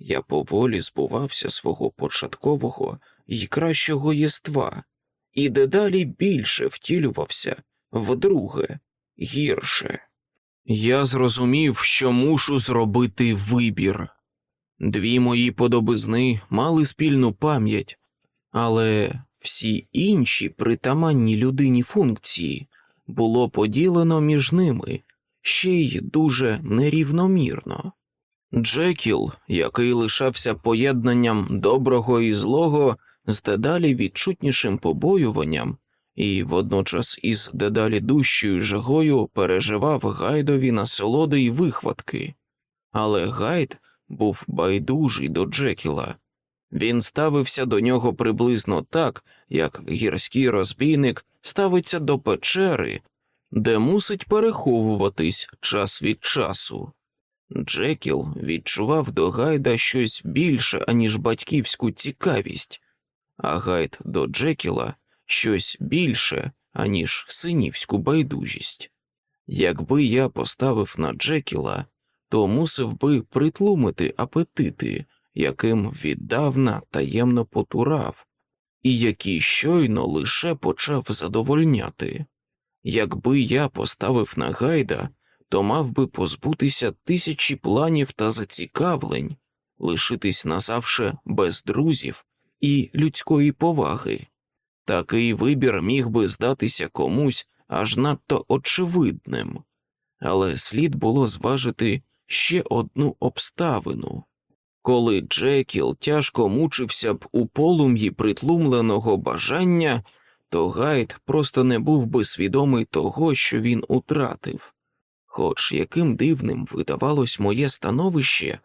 я поволі збувався свого початкового і кращого єства, і дедалі більше втілювався вдруге, гірше. Я зрозумів, що мушу зробити вибір. Дві мої подобизни мали спільну пам'ять, але всі інші притаманні людині функції було поділено між ними ще й дуже нерівномірно. Джекіл, який лишався поєднанням доброго і злого, з дедалі відчутнішим побоюванням, і водночас із дедалі дужчою жагою переживав гайдові насолоди й вихватки, але гайд був байдужий до Джекіла. Він ставився до нього приблизно так, як гірський розбійник ставиться до печери, де мусить переховуватись час від часу. Джекіл відчував до Гайда щось більше, аніж батьківську цікавість, а Гайд до Джекіла щось більше, аніж синівську байдужість. Якби я поставив на Джекіла, то мусив би притлумити апетити, яким віддавна таємно потурав, і які щойно лише почав задовольняти. Якби я поставив на гайда, то мав би позбутися тисячі планів та зацікавлень, лишитись назавше без друзів і людської поваги. Такий вибір міг би здатися комусь аж надто очевидним, але слід було зважити ще одну обставину. Коли Джекіл тяжко мучився б у полум'ї притлумленого бажання, то Гайд просто не був би свідомий того, що він утратив. Хоч яким дивним видавалось моє становище,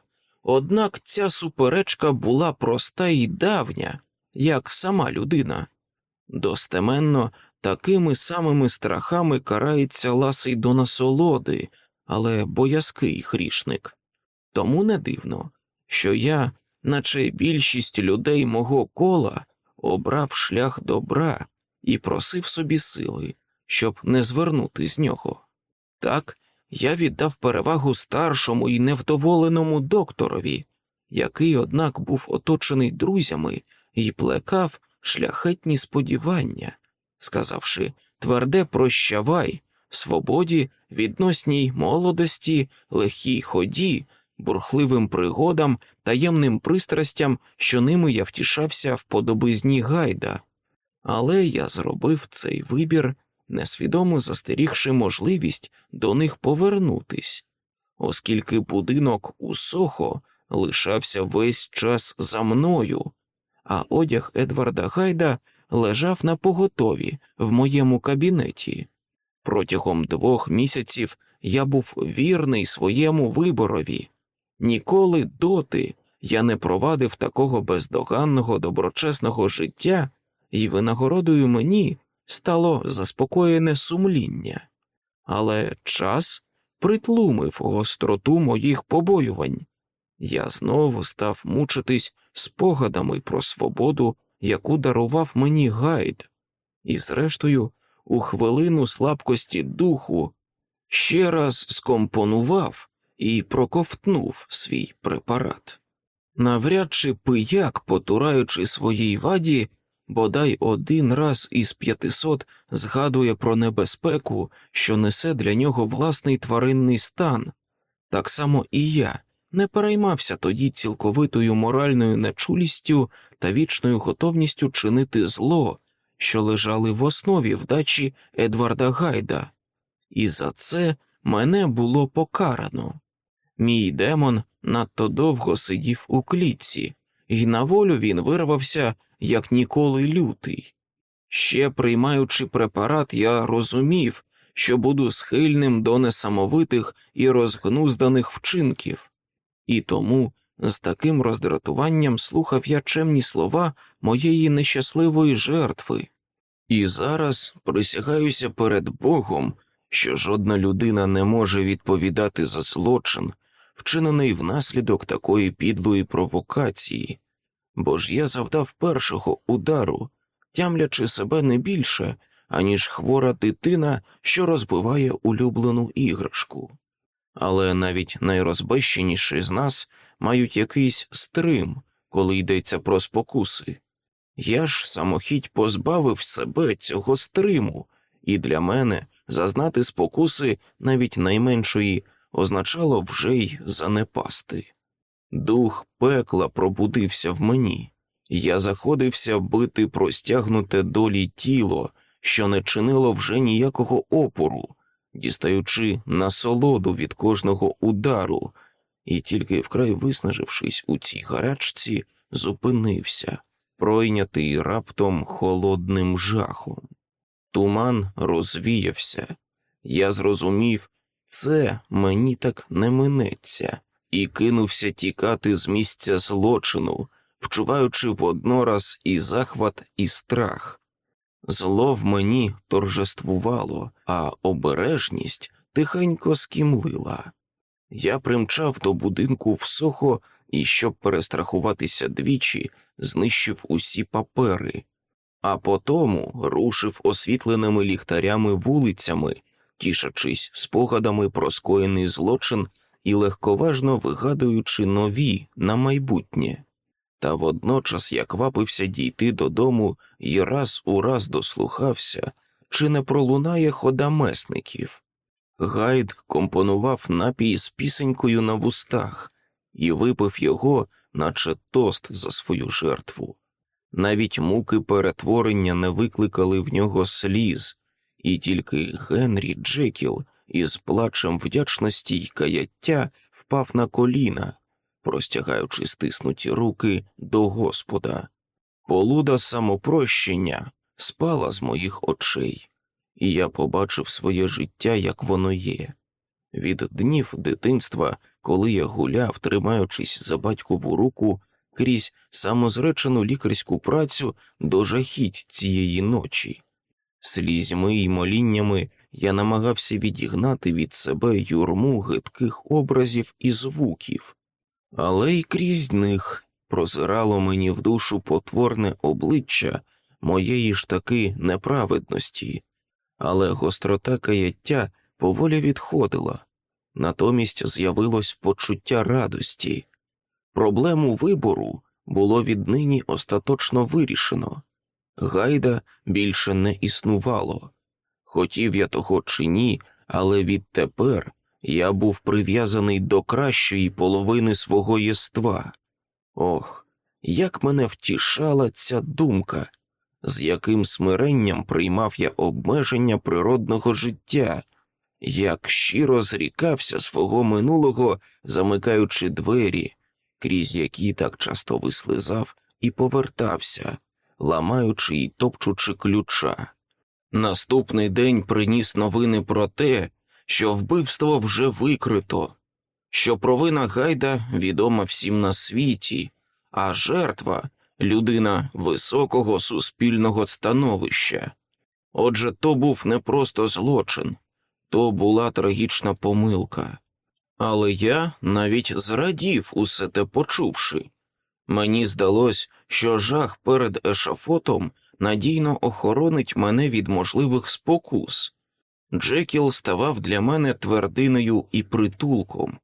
однак ця суперечка була проста і давня, як сама людина. Достеменно такими самими страхами карається ласий до насолоди, але боязкий грішник. Тому не дивно, що я, наче більшість людей мого кола, обрав шлях добра і просив собі сили, щоб не звернути з нього. Так я віддав перевагу старшому і невдоволеному докторові, який, однак, був оточений друзями і плекав шляхетні сподівання, сказавши тверде прощавай, свободі, відносній молодості, легкій ході, бурхливим пригодам, таємним пристрастям, що ними я втішався в подобизні гайда. Але я зробив цей вибір, несвідомо застерігши можливість до них повернутись, оскільки будинок у Сохо лишався весь час за мною, а одяг Едварда Гайда лежав на поготові в моєму кабінеті. Протягом двох місяців я був вірний своєму виборові. Ніколи доти я не провадив такого бездоганного доброчесного життя, і винагородою мені стало заспокоєне сумління, але час притлумив гостроту моїх побоювань. Я знову став мучитись спогадами про свободу, яку дарував мені гайд, і, зрештою, у хвилину слабкості духу ще раз скомпонував і проковтнув свій препарат. Навряд чи пияк, потураючи своїй ваді, бодай один раз із п'ятисот згадує про небезпеку, що несе для нього власний тваринний стан, так само і я не переймався тоді цілковитою моральною нечулістю та вічною готовністю чинити зло, що лежали в основі вдачі Едварда Гайда, і за це мене було покарано. Мій демон надто довго сидів у клітці, і на волю він вирвався як ніколи лютий. Ще приймаючи препарат, я розумів, що буду схильним до несамовитих і розгнузданих вчинків, і тому з таким роздратуванням слухав я чемні слова моєї нещасливої жертви, і зараз присягаюся перед Богом, що жодна людина не може відповідати за злочин, вчинений внаслідок такої підлої провокації, бо ж я завдав першого удару, тямлячи себе не більше, аніж хвора дитина, що розбиває улюблену іграшку. Але навіть найрозбещеніші з нас мають якийсь стрим, коли йдеться про спокуси. Я ж самохідь позбавив себе цього стриму, і для мене зазнати спокуси навіть найменшої означало вже й занепасти. Дух пекла пробудився в мені, я заходився бити простягнуте долі тіло, що не чинило вже ніякого опору, дістаючи насолоду від кожного удару, і тільки вкрай виснажившись у цій гарячці, зупинився, пройнятий раптом холодним жахом. Туман розвіявся, я зрозумів, це мені так не минеться, і кинувся тікати з місця злочину, вчуваючи воднораз і захват, і страх. Зло в мені торжествувало, а обережність тихенько скімлила. Я примчав до будинку в Сохо і, щоб перестрахуватися двічі, знищив усі папери, а потому рушив освітленими ліхтарями вулицями, тішачись спогадами про скоєний злочин і легковажно вигадуючи нові на майбутнє. Та водночас я квапився дійти додому і раз у раз дослухався, чи не пролунає хода месників. Гайд компонував напій з пісенькою на вустах і випив його, наче тост за свою жертву. Навіть муки перетворення не викликали в нього сліз, і тільки Генрі Джекіл із плачем вдячності й каяття впав на коліна, простягаючи стиснуті руки до Господа. Полуда самопрощення спала з моїх очей, і я побачив своє життя, як воно є. Від днів дитинства, коли я гуляв, тримаючись за батькову руку крізь самозречену лікарську працю до жахіть цієї ночі. Слізьми й моліннями я намагався відігнати від себе юрму гидких образів і звуків, але й крізь них прозирало мені в душу потворне обличчя моєї ж таки неправедності, але гострота каяття поволі відходила, натомість з'явилось почуття радості. Проблему вибору було віднині остаточно вирішено. Гайда більше не існувало. Хотів я того чи ні, але відтепер я був прив'язаний до кращої половини свого єства. Ох, як мене втішала ця думка, з яким смиренням приймав я обмеження природного життя, як щиро зрікався свого минулого, замикаючи двері, крізь які так часто вислизав і повертався, ламаючи і топчучи ключа. Наступний день приніс новини про те, що вбивство вже викрито, що провина Гайда відома всім на світі, а жертва людина високого суспільного становища. Отже, то був не просто злочин, то була трагічна помилка. Але я навіть зрадів усе те почувши. Мені здалось, що жах перед ешафотом надійно охоронить мене від можливих спокус. Джекіл ставав для мене твердиною і притулком.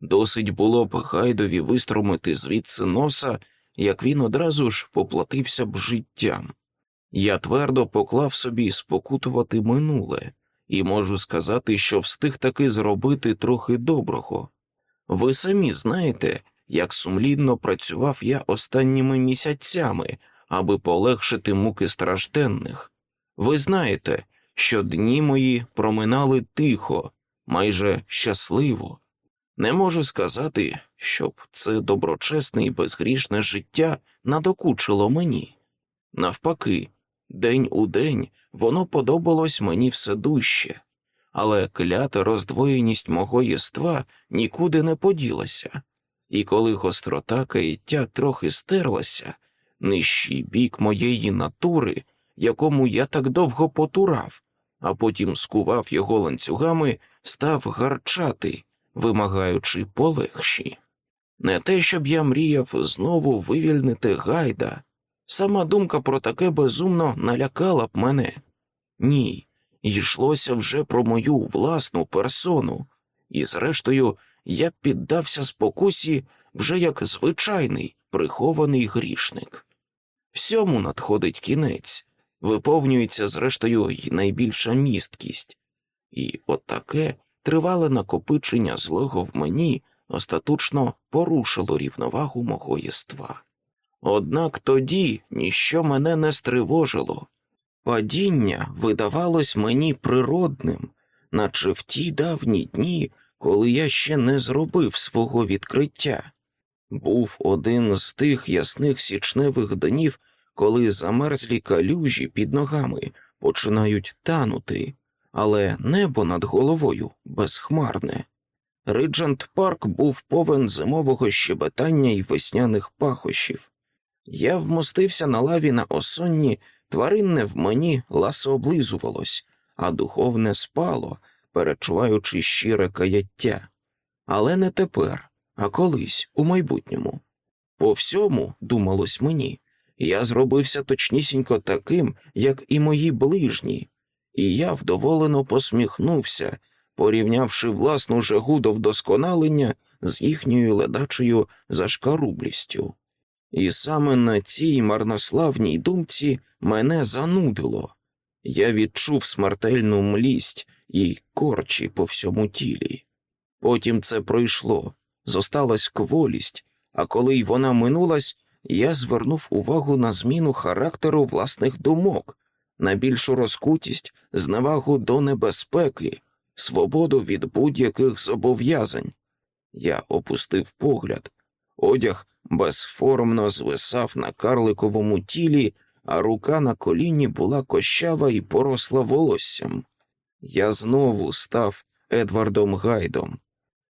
Досить було б гайдові виструмити звідси носа, як він одразу ж поплатився б життям. Я твердо поклав собі спокутувати минуле, і можу сказати, що встиг таки зробити трохи доброго. Ви самі знаєте, як сумлінно працював я останніми місяцями, аби полегшити муки стражденних. Ви знаєте, що дні мої проминали тихо, майже щасливо. Не можу сказати, щоб це доброчесне і безгрішне життя надокучило мені. Навпаки, день у день воно подобалось мені все дужче, але клята роздвоєність мого єства нікуди не поділася, і коли гострота каяття трохи стерлася, нижчий бік моєї натури, якому я так довго потурав, а потім скував його ланцюгами, став гарчати, вимагаючи полегші. Не те, щоб я мріяв знову вивільнити гайда, сама думка про таке безумно налякала б мене. Ні, йшлося вже про мою власну персону, і, зрештою, я піддався спокусі вже як звичайний прихований грішник. Всьому надходить кінець, виповнюється, зрештою, й найбільша місткість, і отаке тривале накопичення злого в мені остаточно порушило рівновагу мого єства. Однак тоді ніщо мене не стривожило. Падіння видавалось мені природним, наче в ті давні дні, коли я ще не зробив свого відкриття. Був один з тих ясних січневих днів, коли замерзлі калюжі під ногами починають танути, але небо над головою безхмарне. Риджент Парк був повен зимового щебетання і весняних пахощів. Я вмостився на лаві на осонні, тваринне в мені ласо облизувалось, а духовне спало, перечуваючи щире каяття. Але не тепер, а колись, у майбутньому. По всьому, думалось мені, я зробився точнісінько таким, як і мої ближні, і я вдоволено посміхнувся, порівнявши власну жагу до вдосконалення з їхньою ледачою зашкарублістю. І саме на цій марнославній думці мене занудило. Я відчув смертельну млість і корчі по всьому тілі. Потім це пройшло, зосталась кволість, а коли й вона минулась, я звернув увагу на зміну характеру власних думок, на більшу розкутість, зневагу до небезпеки, свободу від будь-яких зобов'язань. Я опустив погляд, одяг безформно звисав на карликовому тілі, а рука на коліні була кощава і поросла волоссям. Я знову став Едвардом Гайдом.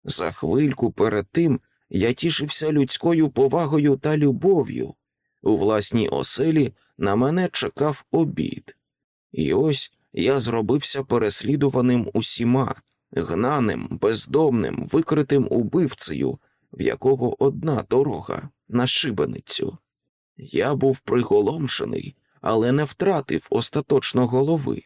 За хвильку перед тим я тішився людською повагою та любов'ю. У власній оселі на мене чекав обід. І ось я зробився переслідуваним усіма, гнаним, бездомним, викритим убивцею, в якого одна дорога на шибеницю. Я був приголомшений, але не втратив остаточно голови.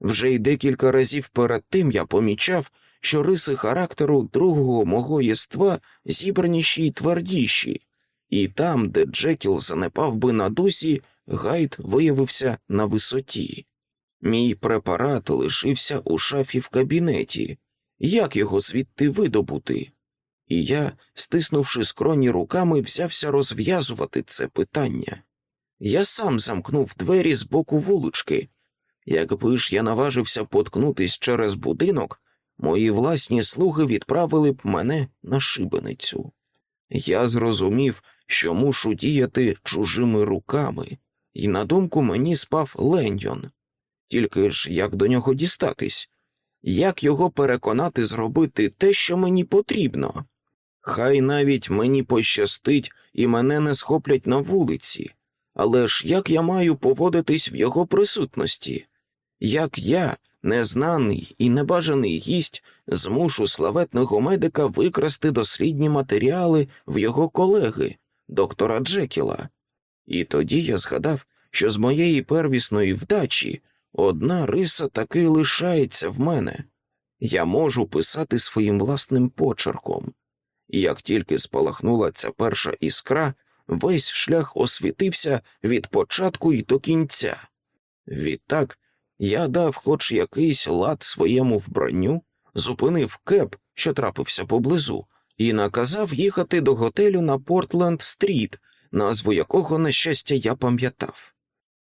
Вже й декілька разів перед тим я помічав, що риси характеру другого мого єства зібраніші й твердіші, і там, де Джекіл занепав би на дусі, гайд виявився на висоті. Мій препарат лишився у шафі в кабінеті. Як його звідти видобути? І я, стиснувши скроні руками, взявся розв'язувати це питання. Я сам замкнув двері з боку вулички. Якби ж я наважився поткнутись через будинок, мої власні слуги відправили б мене на шибеницю. Я зрозумів, що мушу діяти чужими руками, і на думку мені спав Леньйон. Тільки ж як до нього дістатись, як його переконати зробити те, що мені потрібно? Хай навіть мені пощастить і мене не схоплять на вулиці, але ж як я маю поводитись в його присутності? Як я, незнаний і небажаний гість, змушу славетного медика викрасти дослідні матеріали в його колеги, доктора Джекіла? І тоді я згадав, що з моєї первісної вдачі одна риса таки лишається в мене. Я можу писати своїм власним почерком. І як тільки спалахнула ця перша іскра, весь шлях освітився від початку і до кінця. Відтак я дав хоч якийсь лад своєму вбранню, зупинив кеп, що трапився поблизу, і наказав їхати до готелю на Портленд Стріт, назву якого, на щастя, я пам'ятав.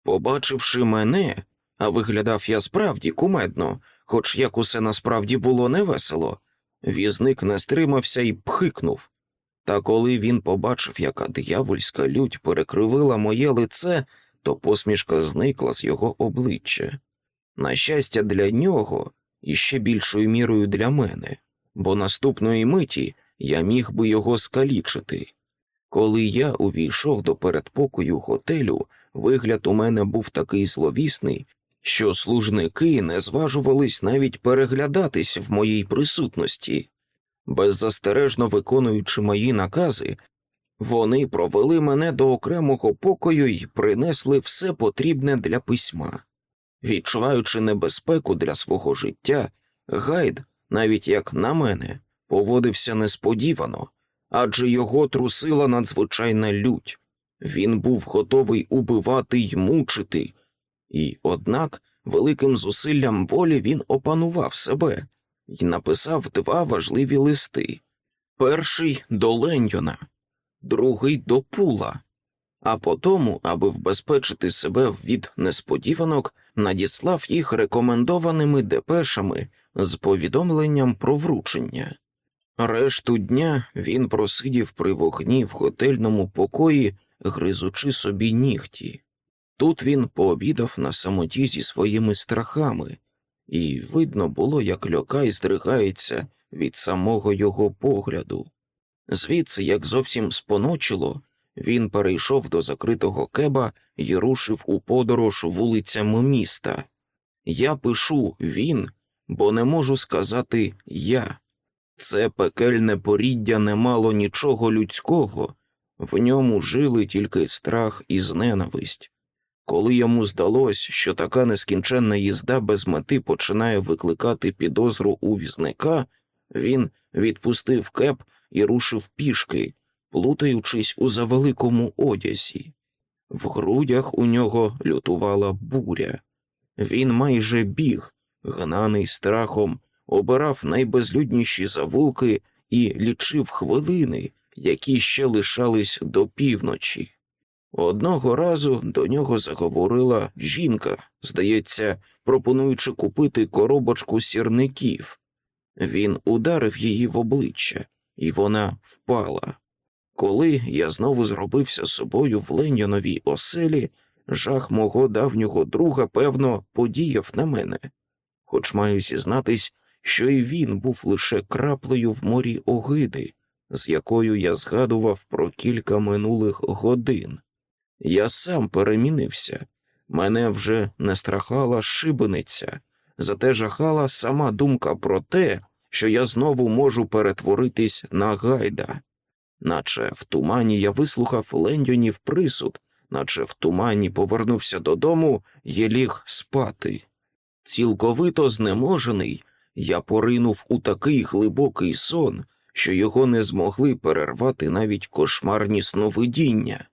Побачивши мене, а виглядав я справді кумедно, хоч як усе насправді було невесело, візник не стримався і пхикнув. Та коли він побачив, яка диявольська лють перекривила моє лице, то посмішка зникла з його обличчя. На щастя, для нього і ще більшою мірою для мене, бо наступної миті я міг би його скалічити. Коли я увійшов до передпокою готелю, вигляд у мене був такий зловісний, що служники не зважувались навіть переглядатись в моїй присутності. Беззастережно виконуючи мої накази, вони провели мене до окремого покою і принесли все потрібне для письма. Відчуваючи небезпеку для свого життя, гайд, навіть як на мене, поводився несподівано, адже його трусила надзвичайна лють. Він був готовий убивати й мучити, і, однак, великим зусиллям волі він опанував себе і написав два важливі листи перший до Леньйона, другий до Пула, а потому, аби вбезпечити себе від несподіванок, надіслав їх рекомендованими депешами з повідомленням про вручення. Решту дня він просидів при вогні в готельному покої, гризучи собі нігті. Тут він пообідав на самоті зі своїми страхами, і видно було, як льокай здригається від самого його погляду. Звідси, як зовсім споночило, він перейшов до закритого кеба і рушив у подорож вулицями міста. Я пишу він, бо не можу сказати я. Це пекельне поріддя не мало нічого людського, в ньому жили тільки страх і зненависть. Коли йому здалось, що така нескінченна їзда без мети починає викликати підозру у візника, він відпустив кеп і рушив пішки, плутаючись у завеликому одязі. В грудях у нього лютувала буря. Він майже біг, гнаний страхом, обирав найбезлюдніші завулки і лічив хвилини, які ще лишались до півночі. Одного разу до нього заговорила жінка, здається, пропонуючи купити коробочку сірників. Він ударив її в обличчя, і вона впала. Коли я знову зробився собою в Леньоновій оселі, жах мого давнього друга, певно, подіяв на мене, хоч маю зізнатись, що і він був лише краплею в морі огиди, з якою я згадував про кілька минулих годин. Я сам перемінився, мене вже не страхала шибениця, зате жахала сама думка про те, що я знову можу перетворитись на гайда, наче в тумані я вислухав Лендьонів присуд, наче в тумані повернувся додому і ліг спати. Цілковито знеможений, я поринув у такий глибокий сон, що його не змогли перервати навіть кошмарні сновидіння.